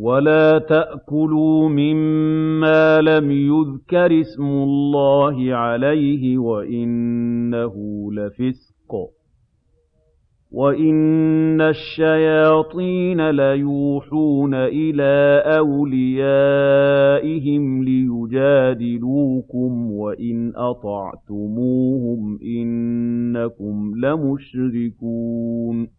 وَلَا تَأْكُلُوا مِمَّا لَمْ يُذْكَرِ اسْمُ اللَّهِ عَلَيْهِ وَإِنَّهُ لَفِسْقٌ ۗ وَإِنَّ الشَّيَاطِينَ لَيُوحُونَ إِلَىٰ أَوْلِيَائِهِمْ لِيُجَادِلُوكُمْ ۖ وَإِنْ أَطَعْتُمُوهُمْ إِنَّكُمْ لَمُشْرِكُونَ